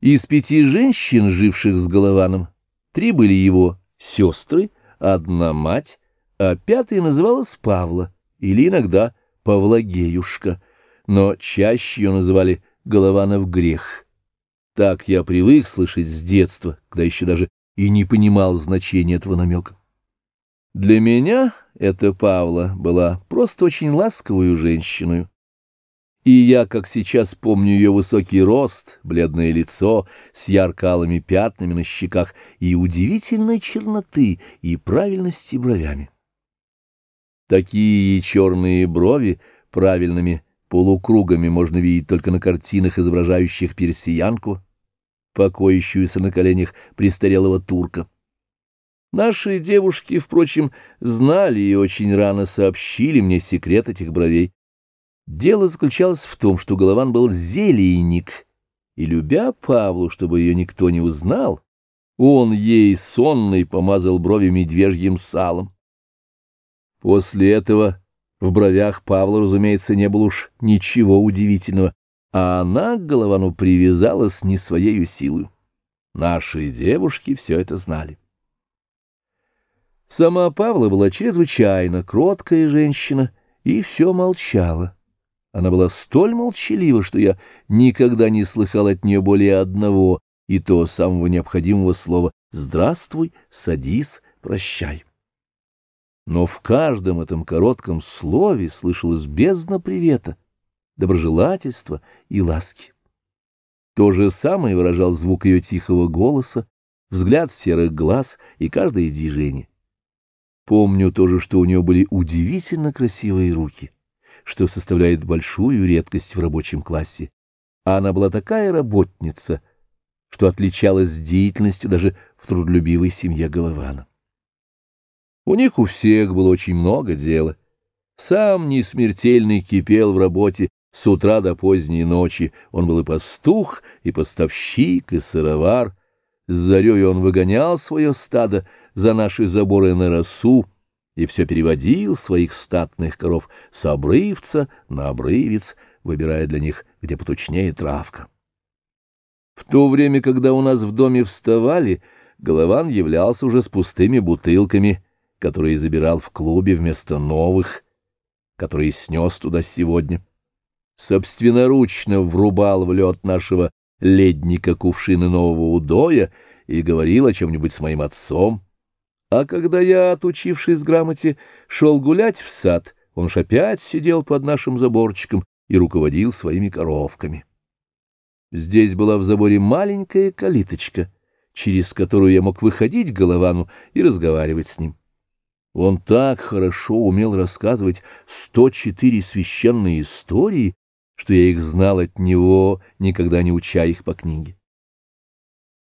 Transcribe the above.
Из пяти женщин, живших с Голованом, три были его сестры, одна мать, а пятая называлась Павла, или иногда Павлагеюшка, но чаще ее называли Голованов грех. Так я привык слышать с детства, когда еще даже и не понимал значения этого намека. Для меня эта Павла была просто очень ласковую женщиной. И я, как сейчас помню ее высокий рост, бледное лицо с ярко-алыми пятнами на щеках и удивительной черноты и правильности бровями. Такие черные брови правильными полукругами можно видеть только на картинах, изображающих персиянку, покоящуюся на коленях престарелого турка. Наши девушки, впрочем, знали и очень рано сообщили мне секрет этих бровей. Дело заключалось в том, что Голован был зелийник, и, любя Павлу, чтобы ее никто не узнал, он ей сонный помазал брови медвежьим салом. После этого в бровях Павла, разумеется, не было уж ничего удивительного, а она к Головану привязалась не своею силой. Наши девушки все это знали. Сама Павла была чрезвычайно кроткая женщина и все молчала. Она была столь молчалива, что я никогда не слыхал от нее более одного, и то самого необходимого слова «здравствуй», «садись», «прощай». Но в каждом этом коротком слове слышалось бездна привета, доброжелательства и ласки. То же самое выражал звук ее тихого голоса, взгляд серых глаз и каждое движение. Помню тоже, что у нее были удивительно красивые руки что составляет большую редкость в рабочем классе. А она была такая работница, что отличалась деятельностью даже в трудолюбивой семье Голована. У них у всех было очень много дела. Сам несмертельный кипел в работе с утра до поздней ночи. Он был и пастух, и поставщик, и сыровар. С зарей он выгонял свое стадо за наши заборы на росу, и все переводил своих статных коров с обрывца на обрывец, выбирая для них, где потучнее травка. В то время, когда у нас в доме вставали, Голован являлся уже с пустыми бутылками, которые забирал в клубе вместо новых, которые снес туда сегодня. Собственноручно врубал в лед нашего ледника кувшины нового удоя и говорил о чем-нибудь с моим отцом. А когда я, отучившись грамоте, шел гулять в сад, он уж опять сидел под нашим заборчиком и руководил своими коровками. Здесь была в заборе маленькая калиточка, через которую я мог выходить к Головану и разговаривать с ним. Он так хорошо умел рассказывать 104 священные истории, что я их знал от него, никогда не уча их по книге.